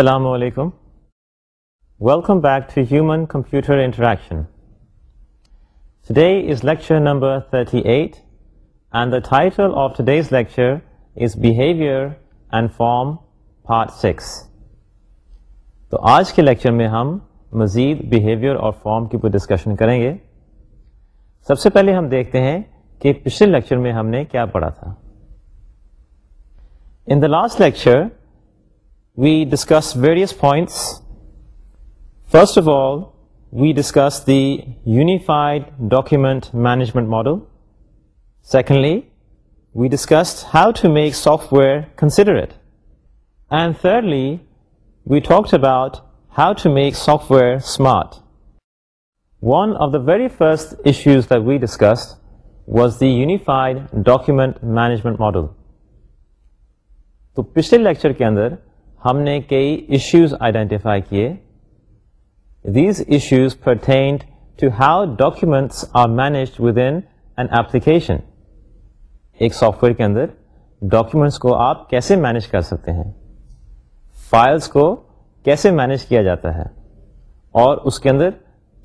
السلام علیکم welcome back to human computer interaction today is lecture number thirty eight and the title of today's lecture is behaviour and form part six تو آج کے lecture میں ہم مزید behaviour اور فارم کی اوپر ڈسکشن کریں گے سب سے پہلے ہم دیکھتے ہیں کہ پچھلے لیکچر میں ہم نے کیا پڑھا تھا in the last lecture we discuss various points first of all we discuss the unified document management model secondly we discuss how to make software consider and thirdly we talks about how to make software smart one of the very first issues the we discuss was the unified document management model تو پچھلے لیکچر کے اندر ہم نے کئی issues identify کیے these issues پر to have documents are managed within an application ایک سافٹ ویئر کے اندر ڈاکیومینٹس کو آپ کیسے مینیج کر سکتے ہیں فائلس کو کیسے مینج کیا جاتا ہے اور اس کے اندر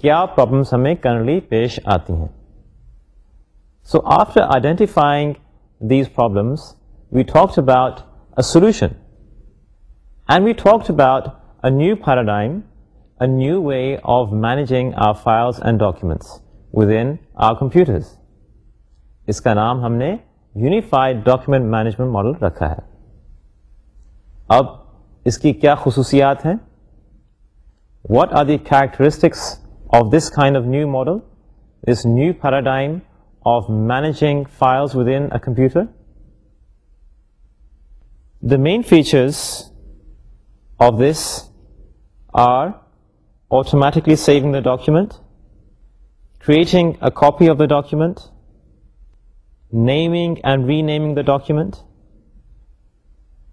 کیا پرابلمس ہمیں کرنٹلی پیش آتی ہیں so after identifying these problems we talks about a solution new paradigm a new way of of our files and documents within our computers. اس کا نام ہم نے یونیفائڈ ڈاکیومنٹ مینجمنٹ ماڈل رکھا ہے اب اس کی کیا خصوصیات ہیں what are the characteristics of this kind of new model this new paradigm of managing files within computer the main features of this are automatically saving the document, creating a copy of the document, naming and renaming the document,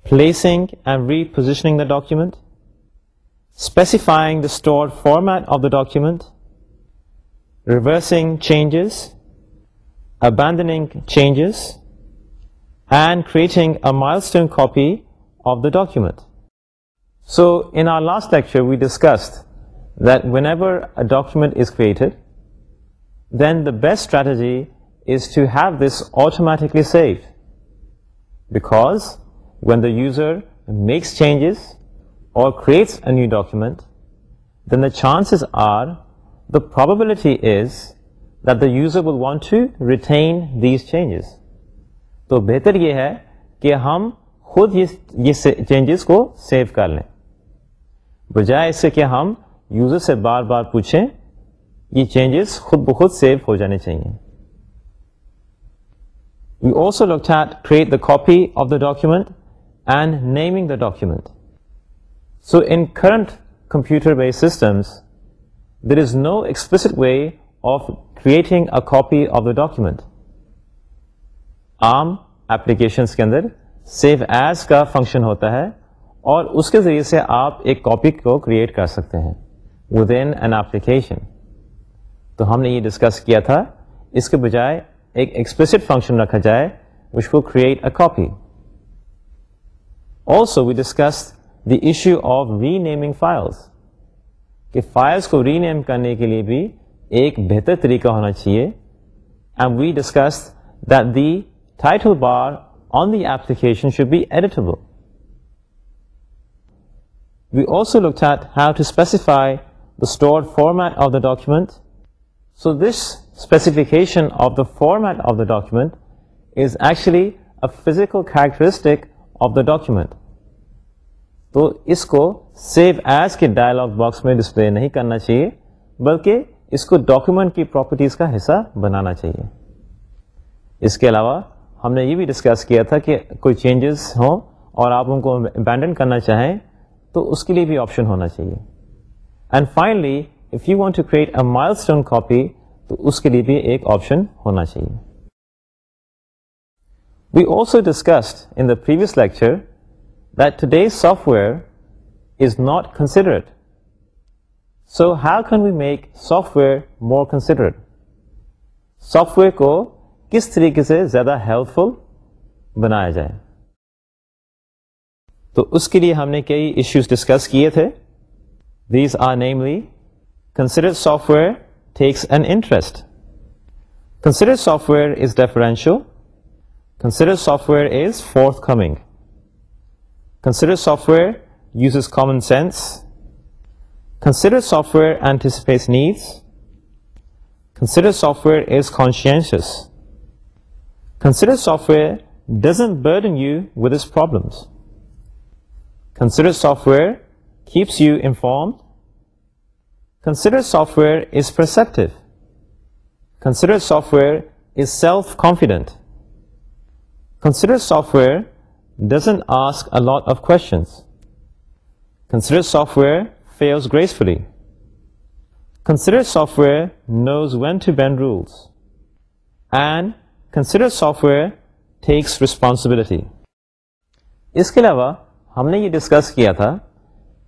placing and repositioning the document, specifying the stored format of the document, reversing changes, abandoning changes, and creating a milestone copy of the document. So in our last lecture we discuss whenever document is created then the best strategy is to have this automatically save because when the user makes changes or creates a new document then the chances are the probability is that the user will want to retain these changes تو بہتر یہ ہے کہ ہم خود changes کو save کر لیں بجائے اس سے کہ ہم یوزر سے بار بار پوچھیں یہ چینجز خود بخود سیو ہو جانے چاہیے you also look at create the copy of the document and naming the document so in current computer base systems there is no specific way of creating a copy of the document عام applications کے اندر save as کا function ہوتا ہے اور اس کے ذریعے سے آپ ایک کاپی کو کریٹ کر سکتے ہیں ود ان این ایپلیکیشن تو ہم نے یہ ڈسکس کیا تھا اس کے بجائے ایک ایکسپلسٹ فنکشن رکھا جائے وچ کو create a copy also we discuss the issue of renaming files کہ فائلس کو ری نیم کرنے کے لیے بھی ایک بہتر طریقہ ہونا چاہیے and we discuss the title bar on the application should be editable we also look at have to specify the store format of the document so this specification of the format of the document is actually a physical characteristic of the document تو اس کو save as کے dialog box میں display نہیں کرنا چاہیے بلکہ اس کو ڈاکیومنٹ کی پراپرٹیز کا حصہ بنانا چاہیے اس کے علاوہ ہم نے یہ بھی ڈسکس کیا تھا کہ کوئی چینجز ہوں اور آپ ان کو بینڈن کرنا چاہیں تو اس کے لیے بھی آپشن ہونا چاہیے and finally if you want to create a milestone copy تو اس کے لیے بھی ایک آپشن ہونا چاہیے we also discussed in the previous lecture that today software is not considered so how can we make software more considered software کو کس طریقے سے زیادہ ہیلپفل بنایا جائے تو اس کے لیے ہم نے کئی ایشوز ڈسکس کیے تھے these are namely consider software takes an interest consider software is deferential consider software is forthcoming consider software uses common sense consider software anticipates needs consider software is conscientious consider software doesn't burden you with its problems consider software keeps you inform consider software is perceptive consider software is self confident consider soft where doesn't ask a lot of کو consider software fails gracefully consider software knows when to bend rules and consider software takes responsibility اس کے علاوہ ہم نے یہ discuss کیا تھا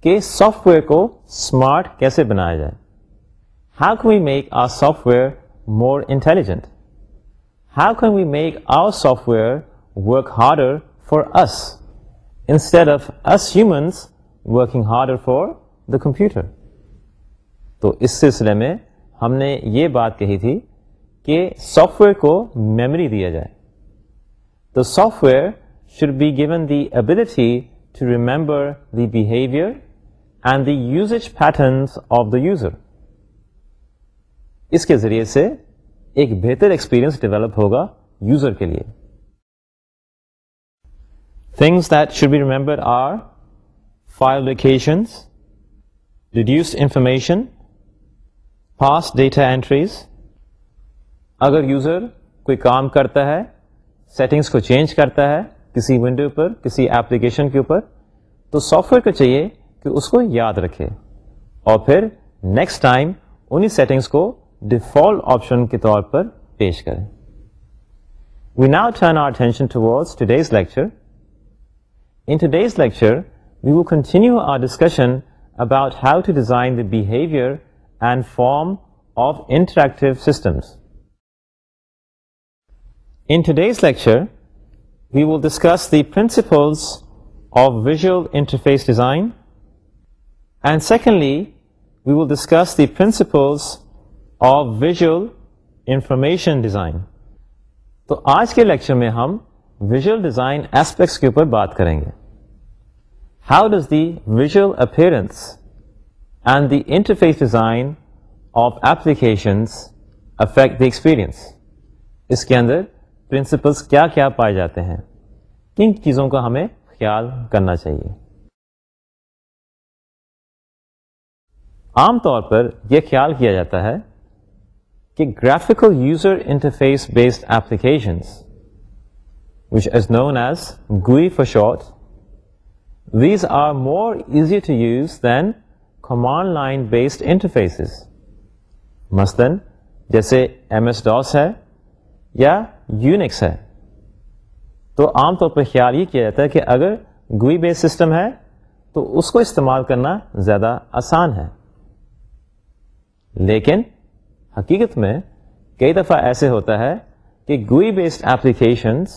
کہ سافٹ ویئر کو اسمارٹ کیسے بنایا جائے how can we make our software more intelligent how can we make our software work harder for us instead of us humans working harder for the computer تو اس سلسلے میں ہم نے یہ بات کہی تھی کہ سافٹ ویئر کو میموری دیا جائے تو software should be given the ability to remember the behaviour and the usage patterns of the user اس کے ذریعے سے ایک بہتر ایکسپیرینس ڈیولپ ہوگا یوزر کے لیے things that should be remember are file locations reduce information fast data entries اگر یوزر کوئی کام کرتا ہے سیٹنگس کو چینج کرتا ہے کسی ونڈو پر کسی ایپلیکیشن کے اوپر تو سافٹ ویئر کو چاہیے کہ اس کو یاد رکھے اور پھر نیکسٹ ٹائم سیٹنگس کو ڈیفالٹ آپشن کے طور پر پیش کرے we now turn our attention lecture in today's lecture we will continue our discussion about how to design the behaviour and form of interact systems in today's lecture we will discuss the principles of visual interface design and secondly we will discuss the principles of visual information design تو آج کے lecture میں ہم visual design aspects کے اوپر بات کریں گے how does the visual appearance and the interface design of applications the experience اس کے اندر پرنسپلس کیا کیا پائے جاتے ہیں ان چیزوں کا ہمیں خیال کرنا چاہیے عام طور پر یہ خیال کیا جاتا ہے کہ graphical user interface based applications which is known as GUI for short was are more easy to use than command line based interfaces مثلاً جیسے ایم ایس ڈاس ہے یا یونکس ہے تو عام طور پر خیال یہ کیا جاتا ہے کہ اگر گوئی بیس سسٹم ہے تو اس کو استعمال کرنا زیادہ آسان ہے لیکن حقیقت میں کئی دفعہ ایسے ہوتا ہے کہ گوئی بیسڈ ایپلیکیشنس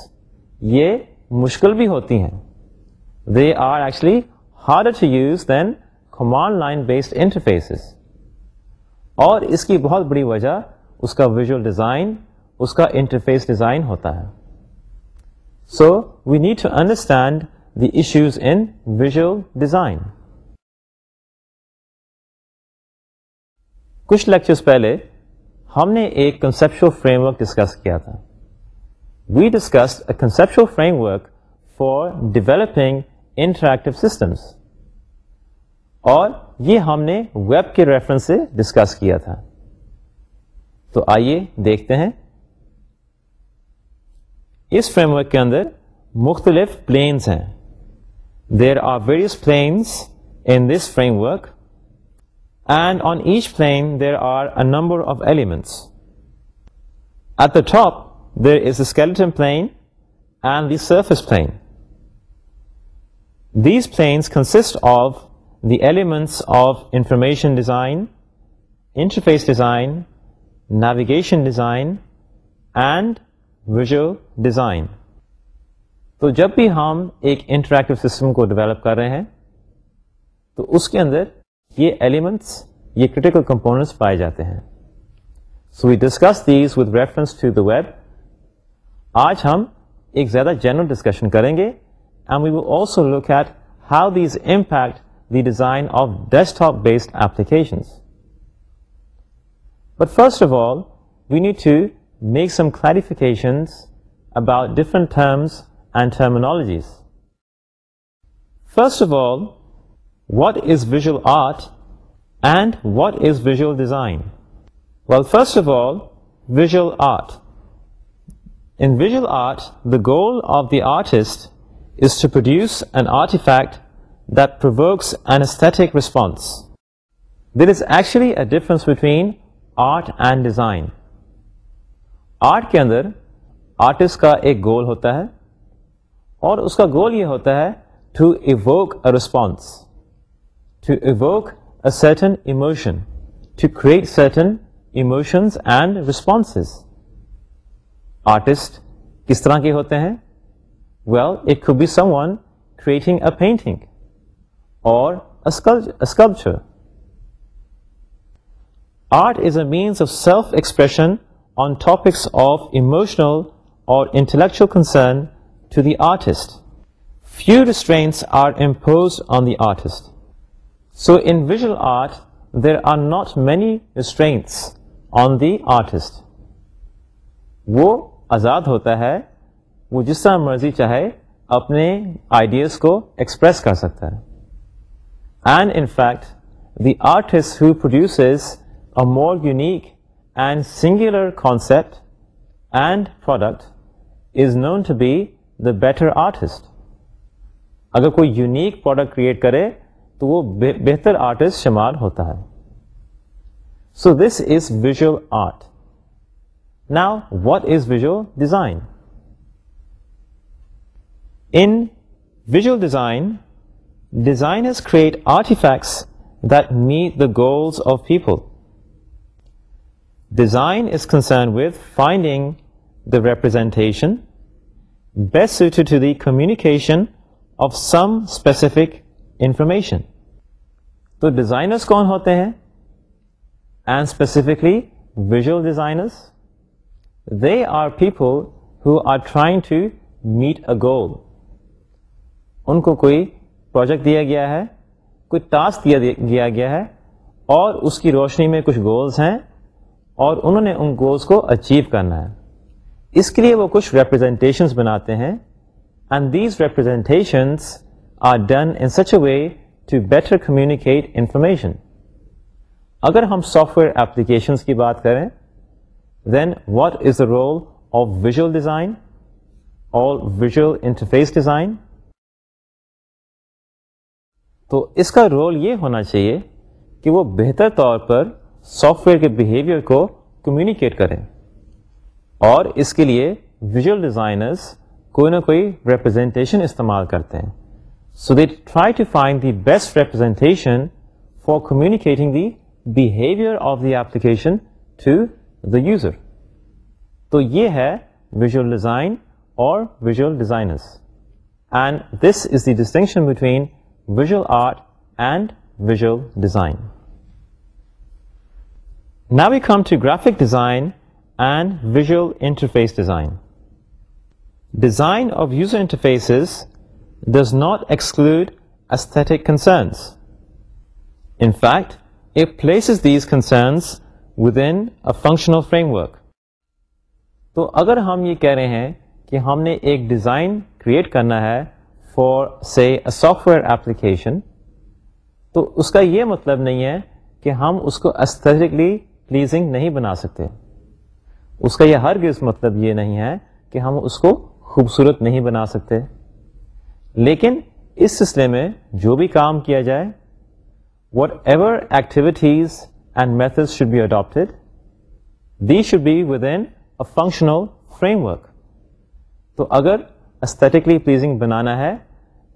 یہ مشکل بھی ہوتی ہیں they are actually hard to use than command line based interfaces اور اس کی بہت بڑی وجہ اس کا ویژول ڈیزائن اس کا انٹرفیس ڈیزائن ہوتا ہے so we need to understand the issues in visual design کچھ لیکچرس پہلے ہم نے ایک کنسپشل فریم ورک ڈسکس کیا تھا we discuss a conceptual framework for developing interactive systems اور یہ ہم نے ویب کے ریفرنس سے ڈسکس کیا تھا تو آئیے دیکھتے ہیں اس فریم ورک کے اندر مختلف پلینس ہیں there are various planes in this framework and on each plane there are a number of elements at the top there is skeleton plane and the surface plane these planes consist of the elements of information design interface design navigation design and visual design تو جب بھی ہم ایک interactive system کو develop کر رہے ہیں تو اس کے اندر یہ ایلیمنٹس یہ کریٹیکل کمپوننٹس پائے جاتے ہیں so we discuss these with reference to the web آج ہم ایک زیادہ جنرل ڈسکشن کریں گے and we will also look at how these impact the design of desktop based applications but first of all we need to make some clarifications about different terms and terminologies. First of all, what is visual art and what is visual design? Well, first of all, visual art. In visual art, the goal of the artist is to produce an artifact that provokes an aesthetic response. There is actually a difference between art and design. Art کے اندر artist کا ایک goal ہوتا ہے اور اس کا گول یہ ہوتا ہے to evoke a response to evoke certain emotion to create certain emotions and responses artist کس طرح کے ہوتے ہیں well it could be someone creating a painting اور art is a means of self expression on topics of emotional اور intellectual concern to the artist few strengths are impose on the artist so in visual art there are not many strengths on the artist وہ آزاد ہوتا ہے وہ جس طرح مرضی چاہے اپنے آئیڈیاز کو ایکسپریس کر سکتا ہے and in fact the artist he produce a more unique and singular concept and product is known to be the better artist اگر کوئی یونیک پروڈکٹ کریٹ کرے تو وہ بہتر آرٹسٹ شمار ہوتا ہے so this is visual art now what is visual design in visual design design is create art effects the the goals of people design is concern with finding the representation best the communication of some specific information تو designers کون ہوتے ہیں and specifically visual designers way are ٹھیک ہو who are trying to meet a goal ان کو کوئی project دیا گیا ہے کوئی ٹاسک دیا گیا ہے اور اس کی روشنی میں کچھ گولز ہیں اور انہوں نے ان گولس کو اچیو کرنا ہے اس کے لیے وہ کچھ ریپرزینٹیشنس بناتے ہیں and these representations are done in such a way to better communicate information اگر ہم سافٹ ویئر ایپلیکیشنس کی بات کریں then what is the role of visual design اور ویژول انٹرفیس ڈیزائن تو اس کا رول یہ ہونا چاہیے کہ وہ بہتر طور پر سافٹ ویئر کے بہیویئر کو کمیونیکیٹ کریں اور اس کے لیے ویژول ڈیزائنرس کوئی نہ کوئی ریپرزینٹیشن استعمال کرتے ہیں so they try to find the best representation for communicating the behaviour of the application to the user تو یہ ہے ویژول ڈیزائن اور visual designers and this is the distinction between visual art and visual design now we come to graphic design and visual interface design design of use interface does not exclude aesthetic in fact a place these concerns within functional framework تو اگر ہم یہ کہہ رہے ہیں کہ ہم نے ایک ڈیزائن کریٹ کرنا ہے for C software application تو اس کا یہ مطلب نہیں ہے کہ ہم اس کو استھٹکلی پلیزنگ نہیں بنا سکتے اس کا یہ ہرگز مطلب یہ نہیں ہے کہ ہم اس کو خوبصورت نہیں بنا سکتے لیکن اس سلسلے میں جو بھی کام کیا جائے whatever activities and method should be adapted they should be within functional framework تو اگر استھیٹکلی پلیزنگ بنانا ہے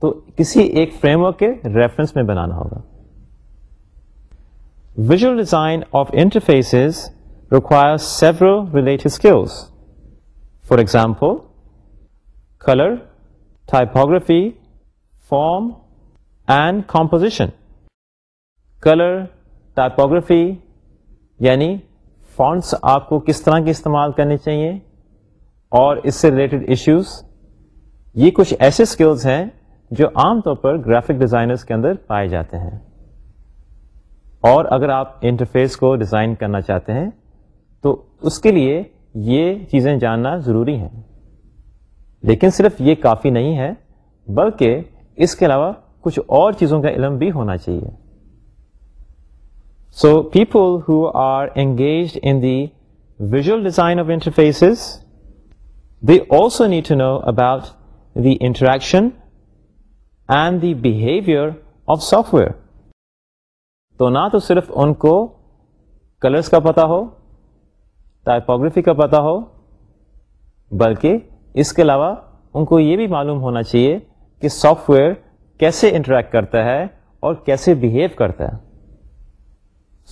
تو کسی ایک فریم ورک کے ریفرنس میں بنانا ہوگا visual design of interfaces requires several related skills. For example, color, typography, form, and composition. Color, typography, یعنی فونٹس آپ کو کس طرح کے استعمال کرنے چاہیے اور اس سے ریلیٹڈ ایشوز یہ کچھ ایسے سکلز ہیں جو عام طور پر گرافک ڈیزائنرز کے اندر پائے جاتے ہیں اور اگر آپ انٹرفیس کو ڈیزائن کرنا چاہتے ہیں تو اس کے لیے یہ چیزیں جاننا ضروری ہیں لیکن صرف یہ کافی نہیں ہے بلکہ اس کے علاوہ کچھ اور چیزوں کا علم بھی ہونا چاہیے so people who are engaged in the visual design of interfaces they also need to know about the interaction and the behaviour of software تو نہ تو صرف ان کو کلرس کا پتہ ہو ٹائپوگرافی کا پتہ ہو بلکہ اس کے علاوہ ان کو یہ بھی معلوم ہونا چاہیے کہ سافٹ ویئر کیسے انٹریکٹ کرتا ہے اور کیسے بہیو کرتا ہے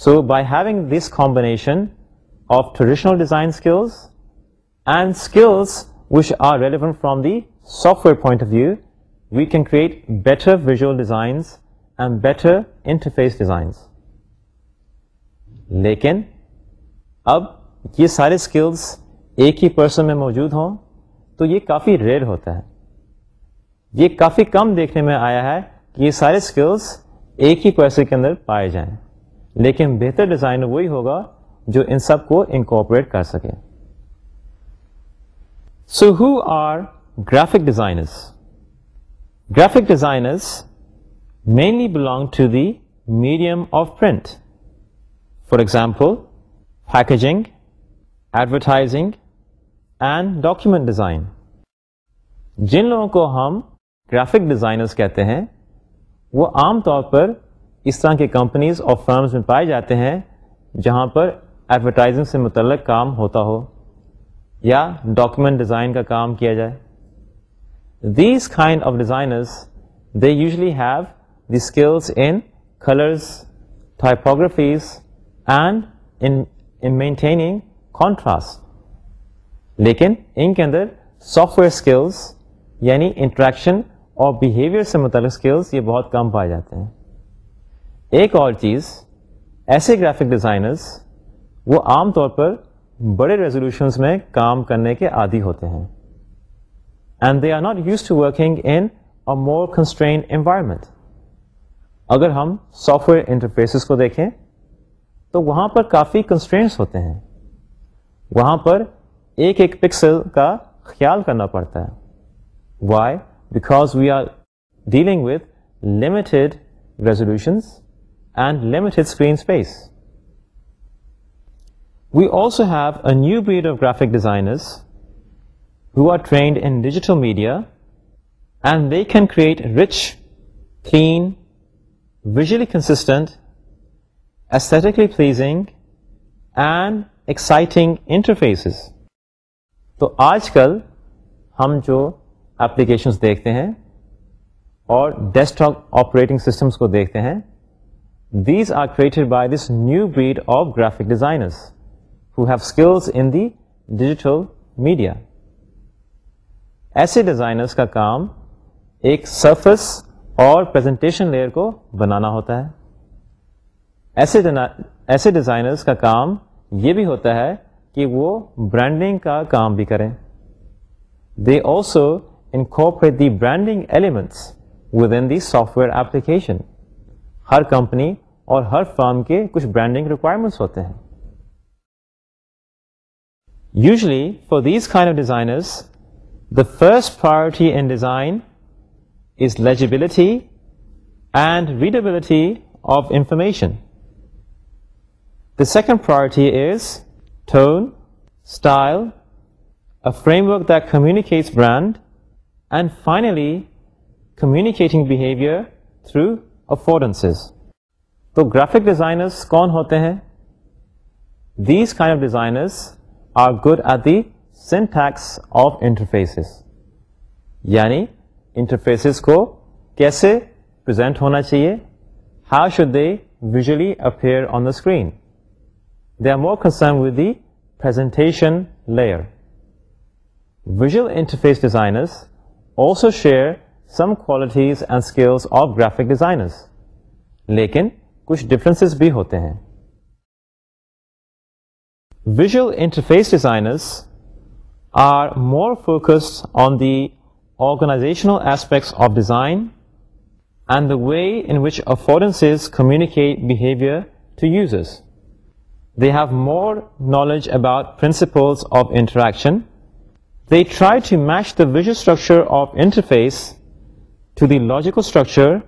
so by having this combination of traditional design skills and skills which are relevant from the software point of view we can create better visual designs and better interface designs لیکن اب یہ سارے skills ایک ہی person میں موجود ہوں تو یہ کافی ریئر ہوتا ہے یہ کافی کم دیکھنے میں آیا ہے کہ یہ سارے اسکلس ایک ہی پیسن کے اندر پائے جائیں لیکن بہتر ڈیزائن وہی ہوگا جو ان سب کو انکوپریٹ کر سکے so who are graphic designers graphic designers mainly belong to the medium of print for example packaging advertising and document design جن لوگوں کو ہم گرافک ڈیزائنرز کہتے ہیں وہ عام طور پر اس طرح کے کمپنیز اور فرمز میں پائے جاتے ہیں جہاں پر ایڈورٹائزنگ سے متعلق کام ہوتا ہو یا ڈاکیومنٹ ڈیزائن کا کام کیا جائے these kind of designers they usually have the skills in colours typographies and in maintaining contrast لیکن ان کے اندر سافٹ ویئر اسکلس یعنی انٹریکشن اور بیہیویئر سے متعلق اسکلس یہ بہت کم پائے جاتے ہیں ایک اور چیز ایسے گرافک ڈیزائنرس وہ عام طور پر بڑے ریزولیوشنس میں کام کرنے کے عادی ہوتے ہیں and they are not use to working in more constrain environment اگر ہم سافٹ ویئر انٹرفیسز کو دیکھیں تو وہاں پر کافی کنسٹرینٹس ہوتے ہیں وہاں پر ایک ایک پکسل کا خیال کرنا پڑتا ہے why because we are dealing with limited resolutions and limited screen space we also have a new breed of graphic designers who are trained in digital media and they can create rich clean visually constant aesthetically pleasing and exciting interface تو آج کل ہم جو applications دیکھتے ہیں اور desktop operating systems کو دیکھتے ہیں these are created by this new breed of graphic designers who have in the digital media ایسے ڈیزائنرس کا کام ایک سرفس اور پریزنٹیشن لیئر کو بنانا ہوتا ہے ایسے ایسے ڈیزائنرس کا کام یہ بھی ہوتا ہے کہ وہ برانڈنگ کا کام بھی کریں they also in the branding elements with in the software application ہر کمپنی اور ہر فارم کے کچھ برانڈنگ ریکوائرمنٹس ہوتے ہیں usually for these kind of designers the first priority in design legibility and readability of information the second priority is turn style a framework to communicate brand and finally communicating behaviour through affordance تو graphic designers کون ہوتے ہیں these kind of designers are good at the syntax of interface یعنی interface کو کیسے present ہونا چاہیے how should they visually appear on the screen they are more concern with the presentation layer visual interface designers also share some qualities and skills of graphic designers لیکن کچھ differences بھی ہوتے ہیں visual interface designers are more focused on the organizational aspects of design, and the way in which affordances communicate behavior to users. They have more knowledge about principles of interaction. They try to match the visual structure of interface to the logical structure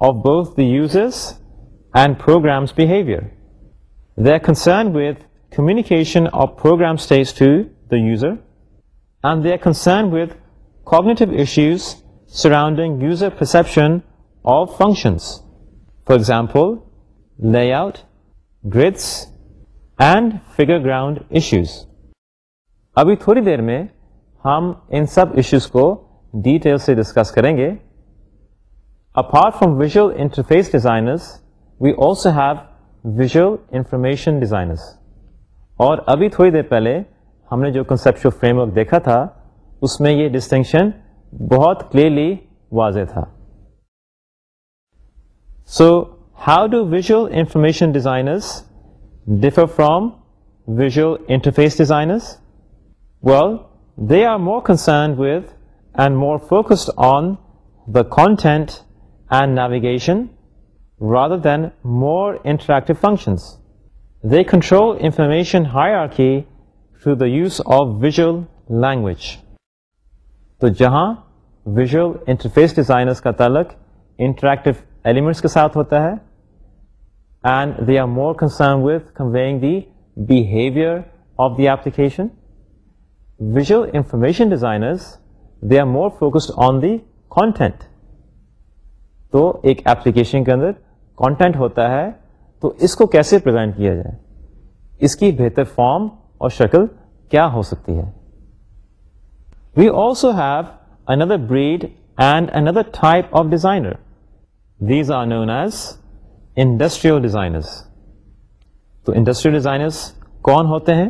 of both the users and program's behavior. They're concerned with communication of program states to the user, and they're concerned with cognitive issues surrounding user perception of functions for example layout grids and figure ground issues ابھی تھوڑی دیر میں ہم ان سب issues کو detail سے discuss کریں گے apart from visual interface designers we also have visual information designers اور ابھی تھوڑی دیر پہلے ہم نے جو کنسپشل فریم ورک دیکھا تھا اس میں یہ ڈسٹنکشن بہت کلیئرلی واضح تھا so how do visual information designers differ from visual interface designers well they are more concern with and more focused on the content and navigation rather than more interactive functions they control information hierarchy through the use of visual language تو جہاں visual interface designers کا تعلق interactive elements کے ساتھ ہوتا ہے and they are more concern with conveying the behaviour of the application visual information designers they are more focused on the content تو ایک ایپلیکیشن کے اندر کانٹینٹ ہوتا ہے تو اس کو کیسے پرزینٹ کیا جائے اس کی بہتر فارم اور شکل کیا ہو سکتی ہے we also have another breed and another type of designer these are known as industrial designers تو انڈسٹریل ڈیزائنرس کون ہوتے ہیں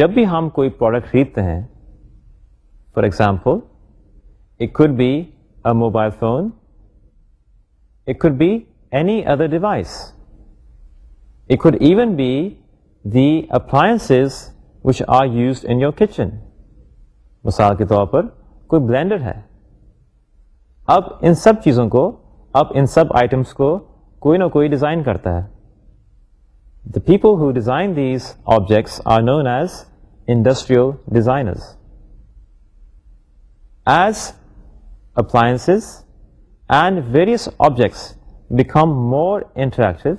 جب بھی ہم کوئی پروڈکٹ خریدتے ہیں for example it could be a mobile phone it could be any other device it could even be the appliance which are used in your kitchen مثال کے طور پر کوئی بلینڈر ہے اب ان سب چیزوں کو اب ان سب آئٹمس کو کوئی نہ کوئی ڈیزائن کرتا ہے the people who design these objects are know as industrial designers as appliance and various objects become more interactive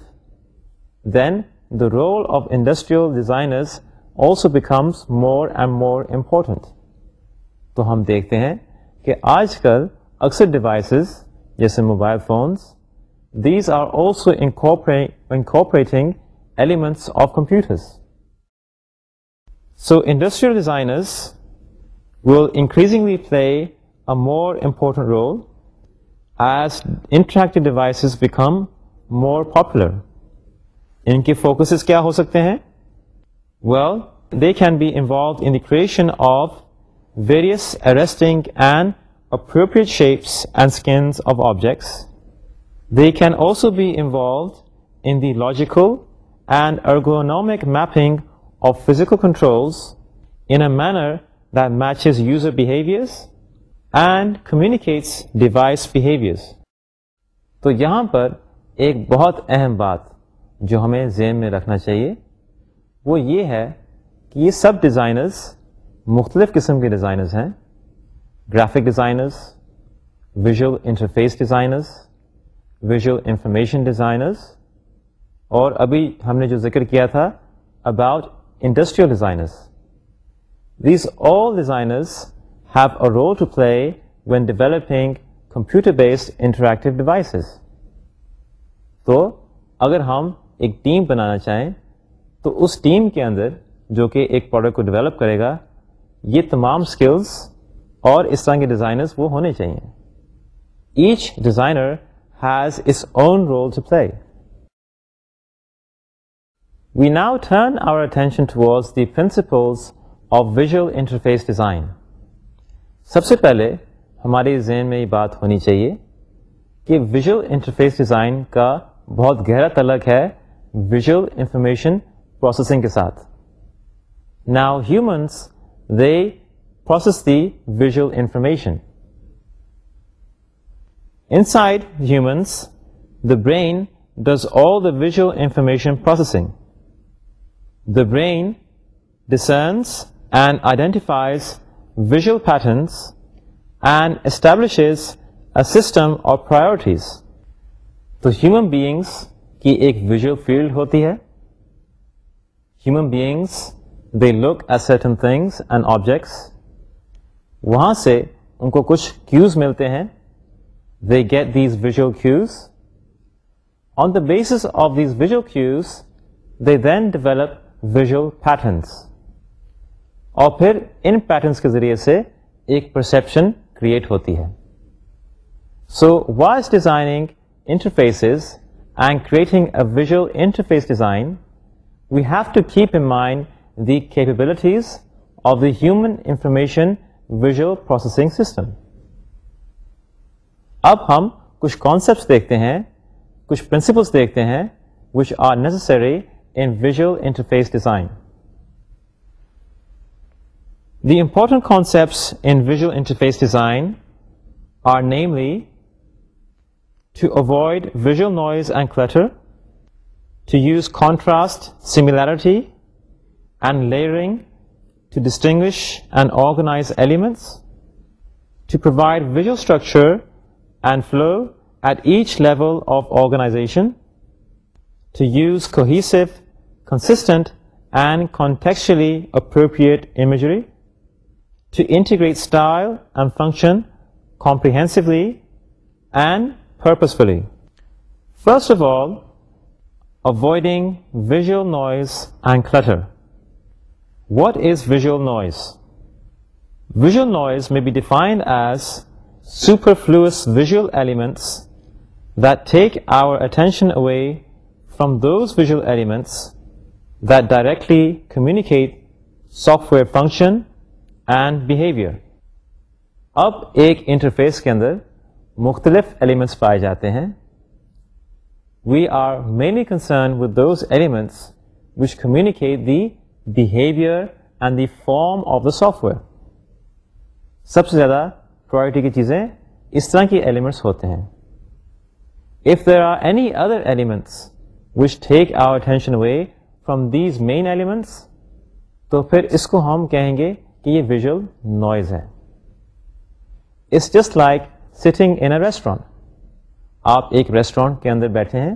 then the role of industrial designers also becomes more and more important تو ہم دیکھتے ہیں کہ آج کل اکثر devices جیسے mobile phones these are also incorporating elements of computers so industrial designers will increasingly play a more important role as interact devices become more popular ان کے فوکسز کیا ہو سکتے ہیں well they can be involve in the creation of various arresting and appropriate shapes and skins of objects they can also be involve in the logical and ergonomic mapping of physical controls in a manner that matches user behaviours and communicates device behaviours تو یہاں پر ایک بہت اہم بات جو ہمیں زہن میں رکھنا چاہیے وہ یہ ہے کہ یہ سب ڈیزائنرس مختلف قسم کے ڈیزائنرز ہیں graphic designers visual interface designers visual information designers اور ابھی ہم نے جو ذکر کیا تھا about industrial designers these all designers have a role to play when developing computer based interactive devices تو اگر ہم ایک ٹیم بنانا چاہیں تو اس ٹیم کے اندر جو کہ ایک پروڈکٹ کو ڈیولپ کرے گا یہ تمام اسکلس اور اس طرح کے ڈیزائنرس وہ ہونے چاہیے each designer has us own role to play we now turn our attention to principles of visual interface design سب سے پہلے ہمارے ذہن میں یہ بات ہونی چاہیے کہ ویژل انٹرفیس ڈیزائن کا بہت گہرا تعلق ہے ویژل انفارمیشن پروسیسنگ کے ساتھ now humans process the visual information inside humans the brain does all the visual information processing the brain discerns and identifies visual patterns and establish a system of priorities تو human beings کی ایک visual field ہوتی ہے human beings they look at certain things and objects وہاں سے ان کو کچھ کیوز ملتے ہیں they get these visual cues on the basis of these visual cues they then develop visual patterns اور پھر ان پیٹرنس کے ذریعے سے ایک پرسپشن کریٹ ہوتی ہے so wise designing interfaces and creating a visual interface design we have to keep in mind capabilities of the human information visual processing system اب ہم کچھ کانسپٹس دیکھتے ہیں کچھ پرنسپلس دیکھتے ہیں which are necessary in visual interface design the important concept in visual interface design are namely to avoid visual noise and clutter to use contrast similarity and layering to distinguish and organize elements, to provide visual structure and flow at each level of organization, to use cohesive, consistent, and contextually appropriate imagery, to integrate style and function comprehensively and purposefully. First of all, avoiding visual noise and clutter. What is visual noise visual noise may be defined as superfluous visual elements that take our attention away from those visual elements that directly communicate software function and behaviour اب ایک interface کے اندر مختلف elements پائے جاتے ہیں we are mainly concerned with those elements which communicate the behaviour and the form of the software سب سے زیادہ پرائرٹی کی چیزیں اس طرح کے ایلیمنٹس ہوتے ہیں if there are any other elements which take our attention away from these main elements تو پھر اس کو ہم کہیں گے کہ یہ ویژل نوائز ہے it's just like sitting in a restaurant آپ ایک ریسٹورینٹ کے اندر بیٹھے ہیں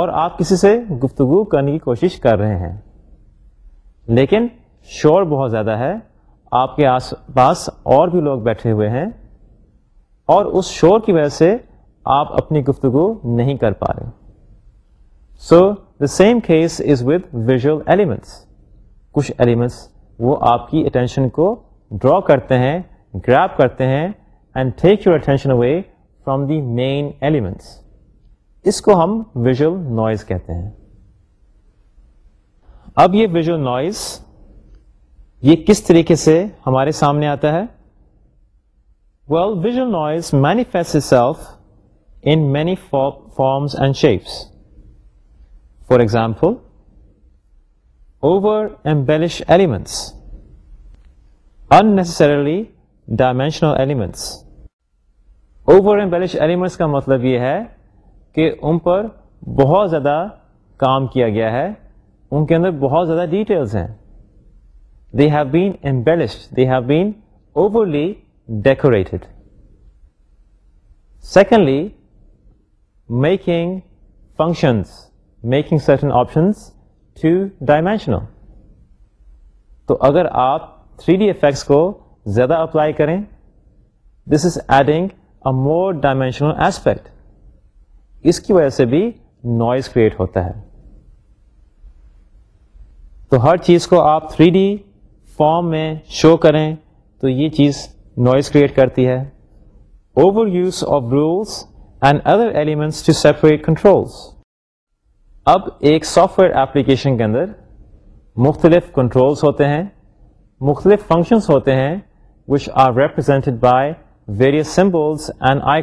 اور آپ کسی سے گفتگو کرنے کی کوشش کر رہے ہیں لیکن شور بہت زیادہ ہے آپ کے آس پاس اور بھی لوگ بیٹھے ہوئے ہیں اور اس شور کی وجہ سے آپ اپنی گفتگو نہیں کر پا رہے so the same case is with visual elements کچھ ایلیمنٹس وہ آپ کی اٹینشن کو ڈرا کرتے ہیں گریپ کرتے ہیں and take your attention away from the main elements اس کو ہم ویژل نوائز کہتے ہیں اب یہ ویژل نوائز یہ کس طریقے سے ہمارے سامنے آتا ہے well visual noise manifest self in many forms and shapes for example over ایمبیلش elements unnecessarily dimensional elements over ایمبیلش elements کا مطلب یہ ہے کہ ان پر بہت زیادہ کام کیا گیا ہے ان کے اندر بہت زیادہ ڈیٹیلس ہیں they have been embellished they have been overly decorated secondly making functions making certain options three dimensional تو اگر آپ تھری ڈی افیکٹس کو زیادہ اپلائی کریں this is adding a more dimensional aspect اس کی وجہ سے بھی نوائز کریٹ ہوتا ہے تو ہر چیز کو آپ تھری ڈی فارم میں شو کریں تو یہ چیز نوائز کریٹ کرتی ہے over use of rules and other elements to separate control اب ایک سافٹ ویئر ایپلیکیشن کے اندر مختلف کنٹرولس ہوتے ہیں مختلف فنکشنس ہوتے ہیں which are represented by various symbols and آئی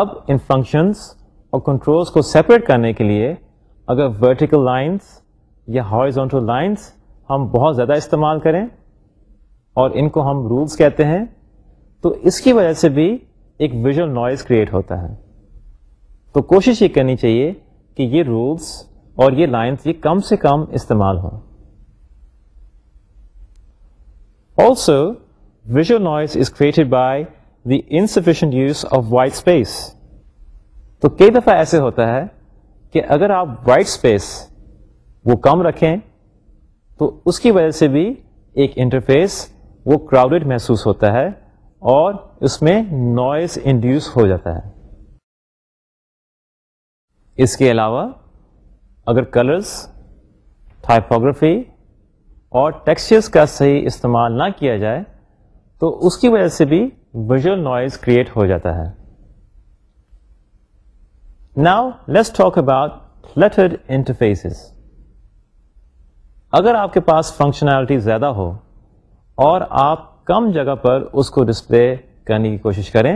اب ان فنکشنس اور کنٹرولس کو سیپریٹ کرنے کے لیے اگر ورٹیکل لائنس یا ہارزونٹل لائنس ہم بہت زیادہ استعمال کریں اور ان کو ہم رولس کہتے ہیں تو اس کی وجہ سے بھی ایک ویژول نوائز کریٹ ہوتا ہے تو کوشش یہ کرنی چاہیے کہ یہ رولس اور یہ لائنس یہ کم سے کم استعمال ہوں also visual noise is created by the insufficient use of white space تو کئی دفعہ ایسے ہوتا ہے کہ اگر آپ وائٹ اسپیس وہ کم رکھیں تو اس کی وجہ سے بھی ایک انٹرفیس وہ کراؤڈڈ محسوس ہوتا ہے اور اس میں نوائز انڈیوس ہو جاتا ہے اس کے علاوہ اگر کلرز ٹائپوگرافی اور ٹیکسچرس کا صحیح استعمال نہ کیا جائے تو اس کی وجہ سے بھی ویژول نوائز کریٹ ہو جاتا ہے now let's talk about cluttered interfaces اگر آپ کے پاس فنکشنالٹی زیادہ ہو اور آپ کم جگہ پر اس کو ڈسپلے کرنے کی کوشش کریں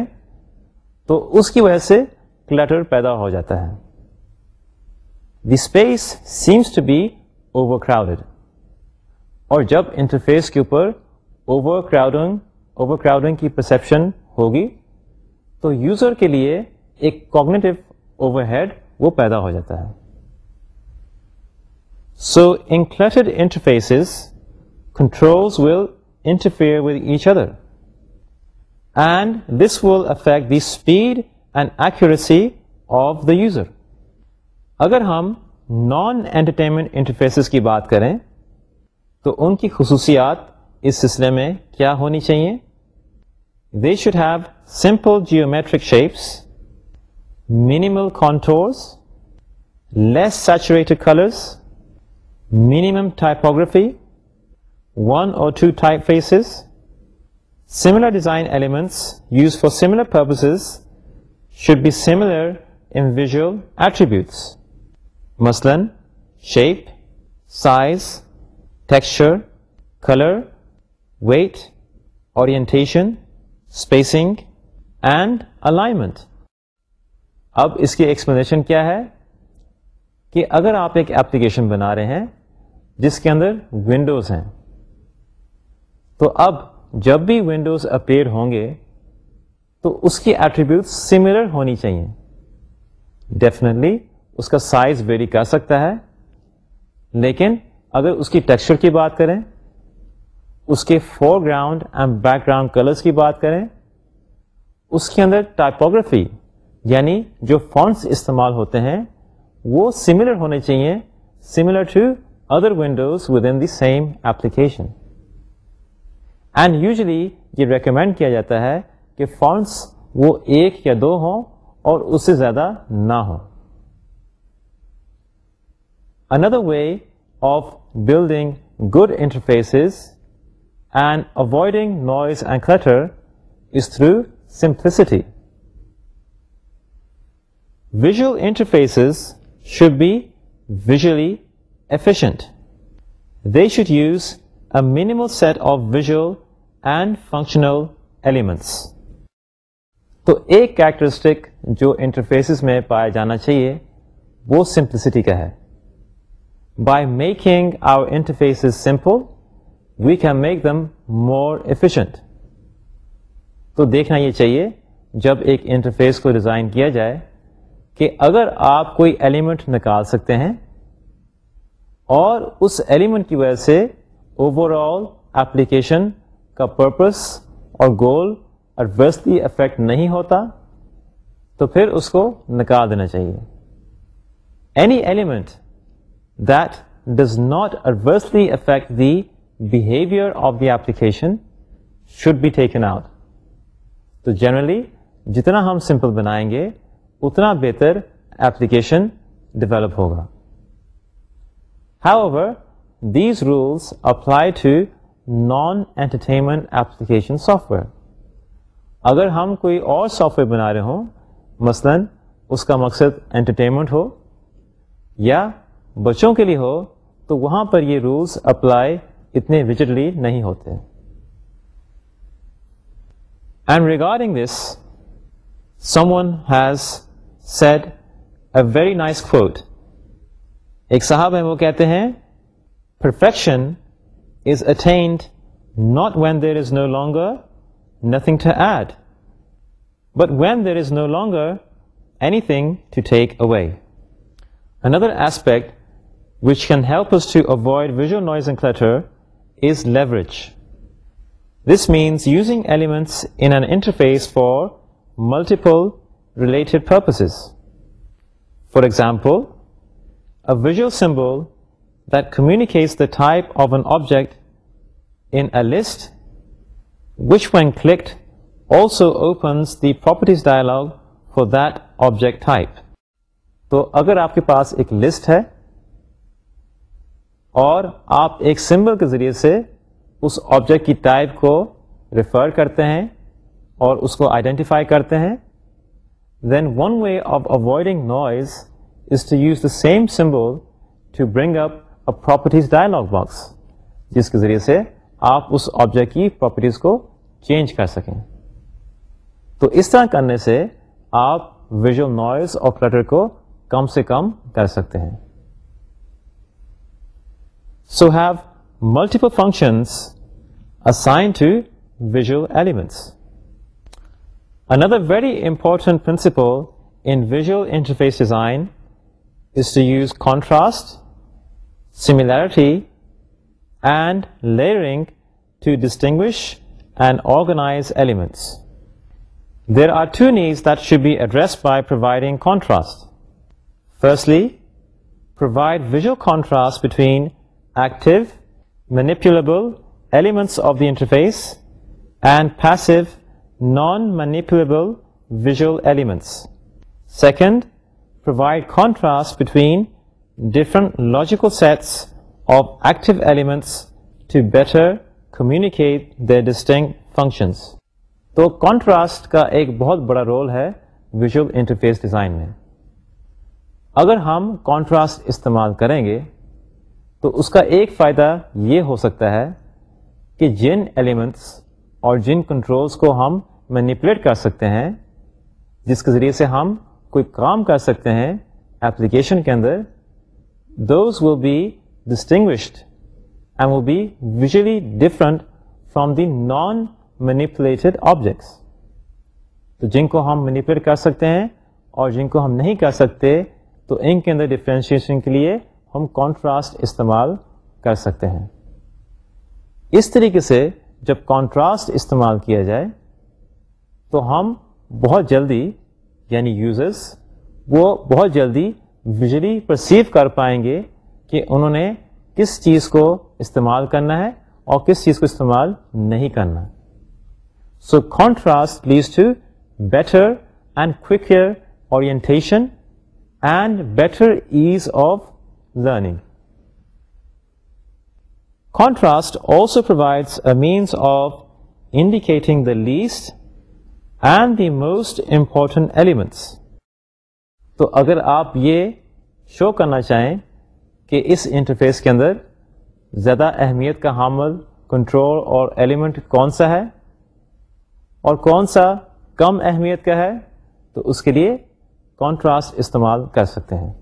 تو اس کی وجہ سے کلیٹر پیدا ہو جاتا ہے the space seems to be over crowd اور جب انٹرفیس کے اوپر اوور کراؤڈنگ اوور کراؤڈنگ کی پرسپشن ہوگی تو یوزر کے لیے ایک کوگنیٹو اوور ہیڈ وہ پیدا ہو جاتا ہے so انکلیٹڈ interfaces controls will interfere with each other and this will affect the speed and accuracy of the user اگر ہم نان انٹرٹینمنٹ انٹرفیسز کی بات کریں تو ان کی خصوصیات اس سلسلے میں کیا ہونی چاہیے they should have simple geometric shapes minimal contours less saturated colours minimum typography, one or two typefaces, similar design elements used for similar purposes should be similar in visual attributes. Muslin, shape, size, texture, color, weight, orientation, spacing, and alignment. اب اس کی explanation کیا ہے کہ اگر آپ ایک application بنا رہے ہیں جس کے اندر ونڈوز ہیں تو اب جب بھی ونڈوز اپیئر ہوں گے تو اس کی ایٹریبیوٹ سملر ہونی چاہیے ڈیفینیٹلی اس کا سائز ویری کر سکتا ہے لیکن اگر اس کی ٹیکسچر کی بات کریں اس کے foreground and background colours کی بات کریں اس کے اندر ٹائپوگرافی یعنی جو فونٹس استعمال ہوتے ہیں وہ سملر ہونے چاہیے similar to other windows within the same application. And usually, یہ recommend کیا جاتا ہے کہ fonts وہ ایک یا دو ہوں اور اس سے زیادہ نہ ہوں. Another way of building good interfaces and avoiding noise and clutter is through simplicity. Visual interfaces should be visually efficient. They should use a minimal set of visual and functional elements. تو ایک characteristic جو interfaces میں پایا جانا چاہیے وہ simplicity کا ہے by making our interfaces simple we can make them more efficient تو دیکھنا یہ چاہیے جب ایک انٹرفیس کو ڈیزائن کیا جائے کہ اگر آپ کوئی ایلیمنٹ نکال سکتے ہیں اور اس ایلیمنٹ کی وجہ سے اوور آل ایپلیکیشن کا پرپس اور گول ایڈورسلی افیکٹ نہیں ہوتا تو پھر اس کو نکال دینا چاہیے any element that does not adversely affect the behaviour of the application should be taken out تو جنرلی جتنا ہم سمپل بنائیں گے اتنا بہتر ایپلیکیشن ڈیولپ ہوگا these rules apply to non entertainment application software اگر ہم کوئی اور سافٹ ویئر بنا رہے ہوں مثلاً اس کا مقصد انٹرٹینمنٹ ہو یا بچوں کے لیے ہو تو وہاں پر یہ رولس اپلائی اتنے ویجٹلی نہیں ہوتے I regarding this someone has set a very nice flood ایک صاحب ہیں وہ کہتے ہیں perfection is attained not when there is no longer nothing to add but when there is no longer any thing to take away another aspect which can help to avoid visual noise and clutter is leverage this means using elements in an interface for multiple related purposes for example a visual symbol that communicates the type of an object in a list which when clicked also opens the properties dialog for that object type تو اگر آپ کے پاس ایک list ہے اور آپ ایک symbol کے ذریعے سے اس آبجیکٹ کی ٹائپ کو ریفر کرتے ہیں اور اس کو آئیڈینٹیفائی کرتے ہیں then one way of avoiding noise to use the same to to bring up properties dialog box جس کے ذریعے سے آپ اس آبجیکٹ کی پراپرٹیز کو چینج کر سکیں تو اس طرح کرنے سے آپ ویژل نوائز اور کلٹر کو کم سے کم کر سکتے ہیں so have multiple functions assign to visual elements another very important principle in visual interface design is to use contrast, similarity, and layering to distinguish and organize elements. There are two needs that should be addressed by providing contrast. Firstly, provide visual contrast between active, manipulable elements of the interface and passive, non-manipulable visual elements. Second, provide contrast between different logical sets of active elements to better communicate the distinct functions تو contrast کا ایک بہت بڑا role ہے visual interface design میں اگر ہم contrast استعمال کریں گے تو اس کا ایک فائدہ یہ ہو سکتا ہے کہ جن ایلیمنٹس اور جن کنٹرولز کو ہم مینیپولیٹ کر سکتے ہیں جس کے ذریعے سے ہم کوئی کام کر سکتے ہیں اپلیکیشن کے اندر those will be distinguished and will be visually different from the non manipulated objects تو جن کو ہم مینیپولیٹ کر سکتے ہیں اور جن کو ہم نہیں کر سکتے تو ان کے اندر ڈفرینشیشن کے لیے ہم کانٹراسٹ استعمال کر سکتے ہیں اس طریقے سے جب کانٹراسٹ استعمال کیا جائے تو ہم بہت جلدی یعنی یوزرس وہ بہت جلدی ویژلی پرسیو کر پائیں گے کہ انہوں نے کس چیز کو استعمال کرنا ہے اور کس چیز کو استعمال نہیں کرنا so contrast leads to better and orientation and better ease of learning contrast also provides a means of indicating the least and the most important elements تو اگر آپ یہ شو کرنا چاہیں کہ اس انٹرفیس کے اندر زیادہ اہمیت کا حامل کنٹرول اور ایلیمنٹ کون سا ہے اور کون سا کم اہمیت کا ہے تو اس کے لیے کانٹراسٹ استعمال کر سکتے ہیں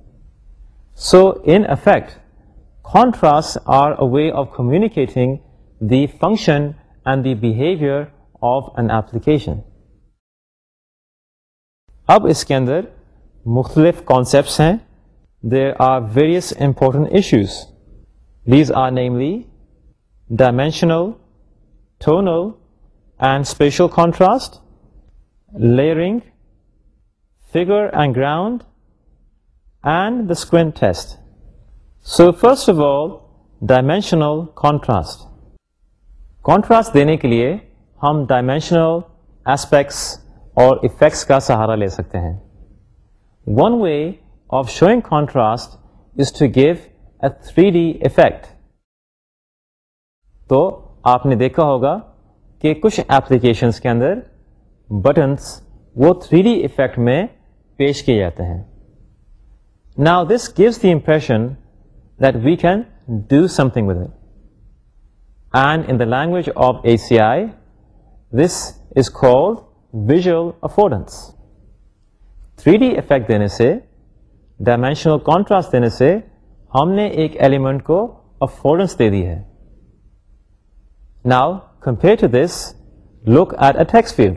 so in effect contrast are a way of communicating the function and the behaviour of an application اب اس کے اندر مختلف کانسیپٹس ہیں there are various important issues these are namely dimensional tonal and spatial contrast layering figure and ground and the squint test so first of all dimensional contrast contrast دینے کے لیے ہم ڈائمینشنل ایسپیکٹس اور effects کا سہارا لے سکتے ہیں one way of showing contrast is to give a three D effect تو آپ نے دیکھا ہوگا کہ کچھ ایپلیکیشنس کے اندر بٹنس وہ تھری ڈی افیکٹ میں پیش کیے جاتے ہیں نا this gives the impression that we can do something with and in the language of a C I this is called visual three D effect دینے سے ڈائمینشنل کانٹراسٹ دینے سے ہم نے ایک ایلیمنٹ کو افورڈنس دے دی ہے now compare to this look at a text field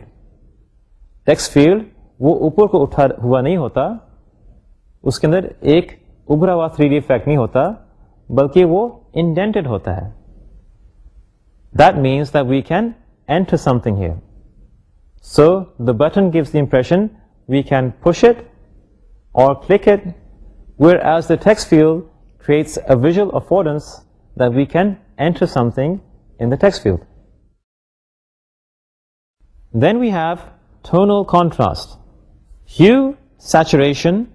text field وہ اوپر کو اٹھا ہوا نہیں ہوتا اس کے اندر ایک ابھرا ہوا تھری ڈی افیکٹ نہیں ہوتا بلکہ وہ انڈینٹڈ ہوتا ہے that that means we can enter something here So the button gives the impression we can push it or click it, whereas the text field creates a visual affordance that we can enter something in the text field. Then we have tonal contrast. Hue, saturation,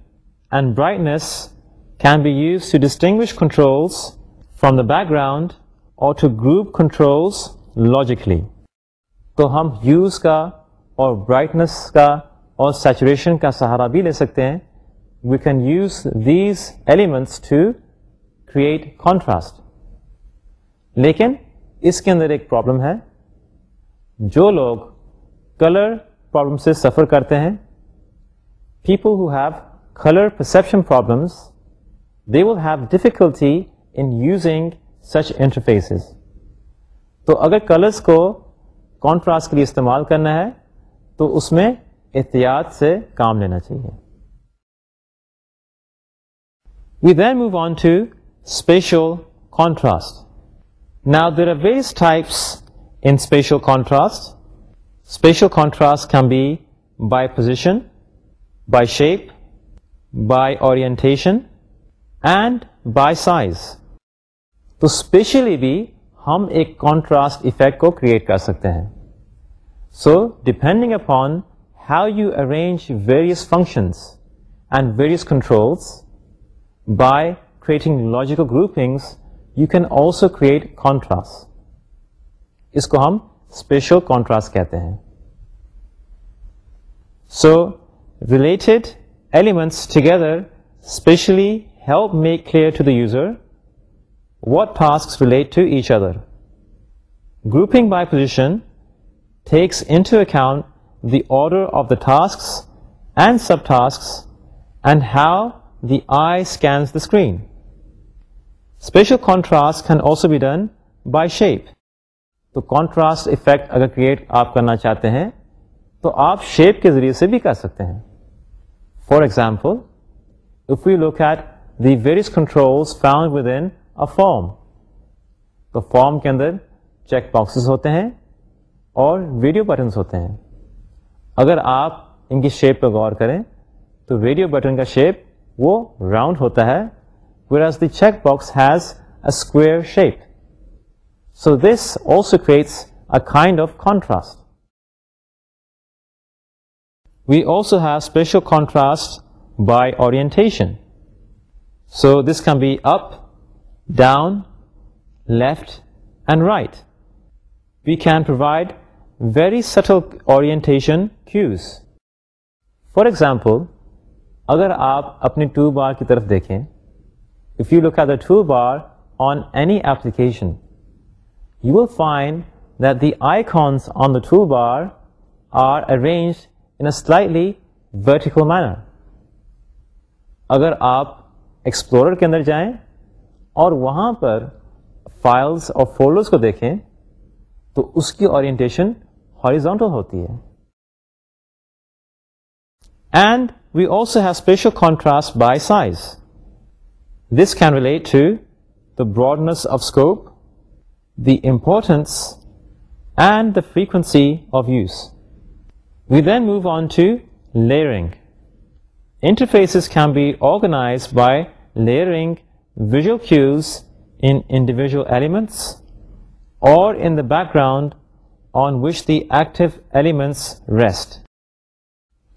and brightness can be used to distinguish controls from the background or to group controls logically. So, hum hues ka اور brightness کا اور saturation کا سہارا بھی لے سکتے ہیں we can use these elements to create contrast لیکن اس کے اندر ایک پرابلم ہے جو لوگ کلر پرابلم سے سفر کرتے ہیں people who have colour perception problems they will have difficulty in using such interfaces تو اگر کلرس کو کانٹراسٹ کے لیے استعمال کرنا ہے تو اس میں احتیاط سے کام لینا چاہیے we then move on to spatial contrast now there are various types in spatial contrast spatial contrast can be by position by shape by orientation and by size تو اسپیشلی بھی ہم ایک کانٹراسٹ افیکٹ کو create کر سکتے ہیں so depending upon how you arrange various functions and various controls by کراجیکل groupings you can also create contrast اس کو ہم اسپیشل کانٹراسٹ کہتے ہیں so related elements together spatially help may care to the user what task relate to each other grouping by position takes interview account the order of the task and sub task and how the eye the screen اسپیشلو بھی done by shape تو contrast effect اگر create آپ کرنا چاہتے ہیں تو آپ shape کے ذریعے سے بھی کر سکتے ہیں for example if you look at the various control فاؤنگ with in form تو فارم کے اندر چیک باکس ہوتے ہیں اور ویڈیو بٹنس ہوتے ہیں اگر آپ ان کی شیپ پہ غور کریں تو ویڈیو بٹن کا شیپ وہ راؤنڈ ہوتا ہے where check box has a boxer shape so this also creates a kind of contrast we also have spatial contrast by orientation so this can be up down left and right we can provide very subtle orientation cues for example اگر آپ اپنی toolbar کی طرف دیکھیں if you look at the toolbar on any application you will find that the icons on the toolbar are arrange in a slightly vertical manner اگر آپ explorer کے اندر جائیں اور وہاں پر files اور فولڈرس کو دیکھیں تو اس کی اورینٹیشن ہاریزونٹل ہوتی ہے and we also have spatial contrast by size this can relate to the broadness of scope the importance and the frequency of use we then move on to layering interfaces can be organize by layering visual views individual elements اور in the background on which the active elements rest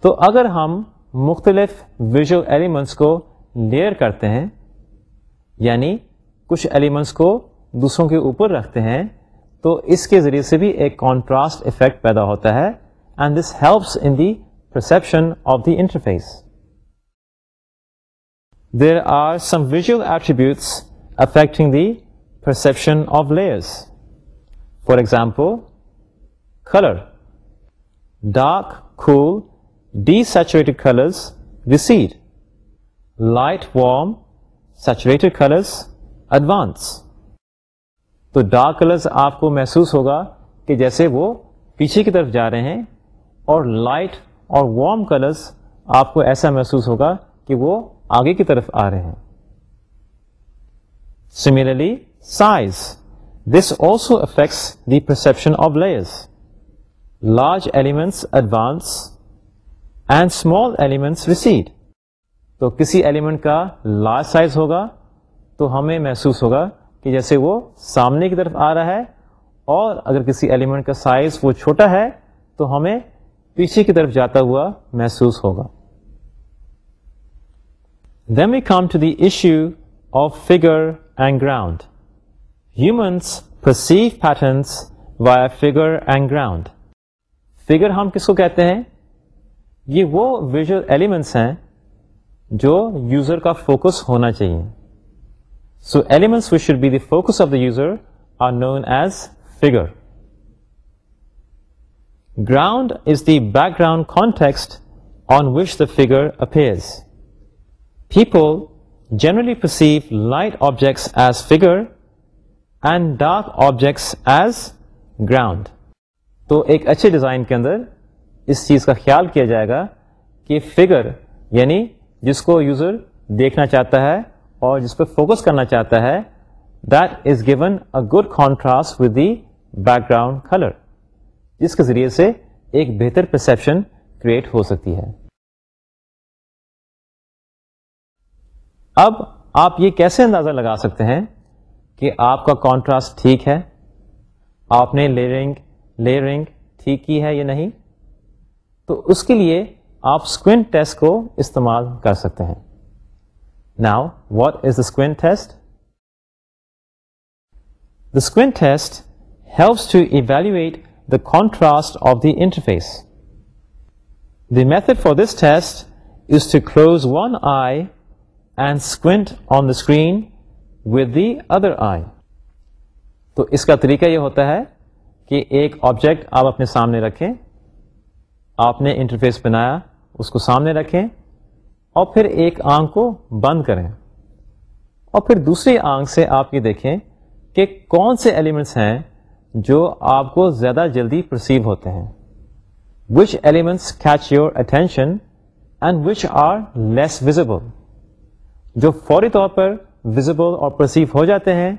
تو اگر ہم مختلف visual elements کو layer کرتے ہیں یعنی کچھ ایلیمنٹس کو دوسروں کے اوپر رکھتے ہیں تو اس کے ذریعے سے بھی ایک کانٹراسٹ افیکٹ پیدا ہوتا ہے and this helps in the perception of the interface there are some visual attributes affecting the perception of layers for example colour dark cool, ڈی colors colours Light, light warm colors advance. Advance تو dark colours آپ کو محسوس ہوگا کہ جیسے وہ پیچھے کی طرف جا رہے ہیں اور لائٹ اور وارم کلرس آپ کو ایسا محسوس ہوگا کہ وہ آگے کی طرف آ رہے ہیں similarly size this also affects the perception of layers large elements advance and small elements recede تو کسی ایلیمنٹ کا لارج سائز ہوگا تو ہمیں محسوس ہوگا کہ جیسے وہ سامنے کی طرف آ رہا ہے اور اگر کسی ایلیمنٹ کا سائز وہ چھوٹا ہے تو ہمیں پیچھے کی طرف جاتا ہوا محسوس ہوگا then we come to the issue of figure and ground humans perceive patterns why figure and ground figure ہم کس کو کہتے ہیں یہ وہ ویژل ایلیمنٹس ہیں جو یوزر کا فوکس ہونا چاہیے so elements we the focus of the user are know as figure ground is the background context on which the figure appears people generally perceive light objects as figure and dark objects as ground تو ایک اچھے design کے اندر اس چیز کا خیال کیا جائے گا کہ فگر یعنی جس کو یوزر دیکھنا چاہتا ہے اور جس پہ فوکس کرنا چاہتا ہے that is given a good contrast with the background colour جس کے ذریعے سے ایک بہتر پرسیپشن کریٹ ہو سکتی ہے اب آپ یہ کیسے اندازہ لگا سکتے ہیں کہ آپ کا کانٹراسٹ ٹھیک ہے آپ نے لیئرنگ لیئرنگ ٹھیک کی ہے یا نہیں تو اس کے لیے آپ اسکوینٹ ٹیسٹ کو استعمال کر سکتے ہیں now what is the test the squint test helps to evaluate the contrast of the interface the method for this test is to close one eye and squint on the screen with the other eye تو اس کا طریقہ یہ ہوتا ہے کہ ایک object آپ اپنے سامنے رکھیں آپ نے انٹرفیس بنایا اس کو سامنے رکھیں اور پھر ایک آنکھ کو بند کریں اور پھر دوسری آنکھ سے آپ یہ دیکھیں کہ کون سے ایلیمنٹس ہیں جو آپ کو زیادہ جلدی پرسیو ہوتے ہیں which elements catch your attention and which are less visible جو فوری طور پر وزبل اور پرسیو ہو جاتے ہیں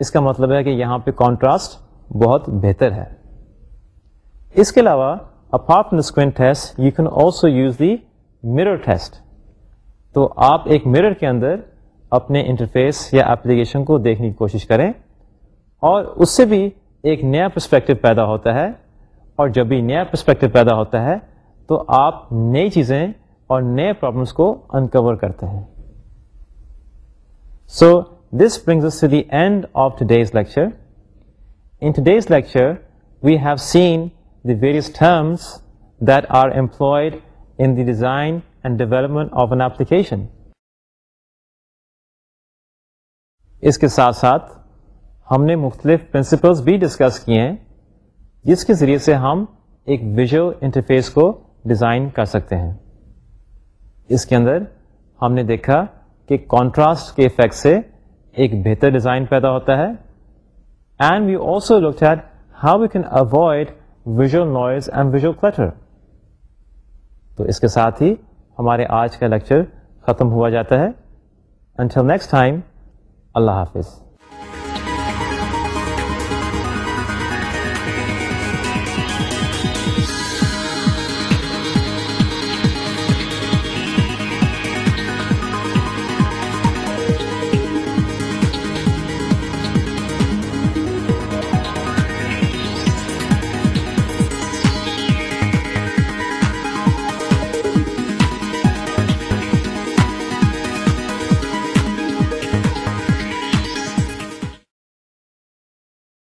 اس کا مطلب ہے کہ یہاں پہ کانٹراسٹ بہت بہتر ہے اس کے علاوہ افاف squint test you can also use the mirror test تو آپ ایک مرر کے اندر اپنے انٹرفیس یا اپلیکیشن کو دیکھنے کی کوشش کریں اور اس سے بھی ایک نیا پرسپیکٹو پیدا ہوتا ہے اور جب بھی نیا پرسپیکٹو پیدا ہوتا ہے تو آپ نئی چیزیں اور نئے پرابلمس کو انکور کرتے ہیں so this brings to the end of to days lecture In today's lecture we have seen the various terms that are employed in the design and development of an application اس کے ساتھ ساتھ ہم نے مختلف پرنسپلس بھی discuss کیے ہیں جس کے ذریعے سے ہم ایک ویژول انٹرفیس کو ڈیزائن کر سکتے ہیں اس کے اندر ہم نے دیکھا کہ کانٹراسٹ کے افیکٹ سے ایک بہتر ڈیزائن پیدا ہوتا ہے and you also look how you can avoid visual noise and visual فیٹر تو اس کے ساتھ ہی ہمارے آج کا لیکچر ختم ہوا جاتا ہے نیکسٹ ٹائم اللہ حافظ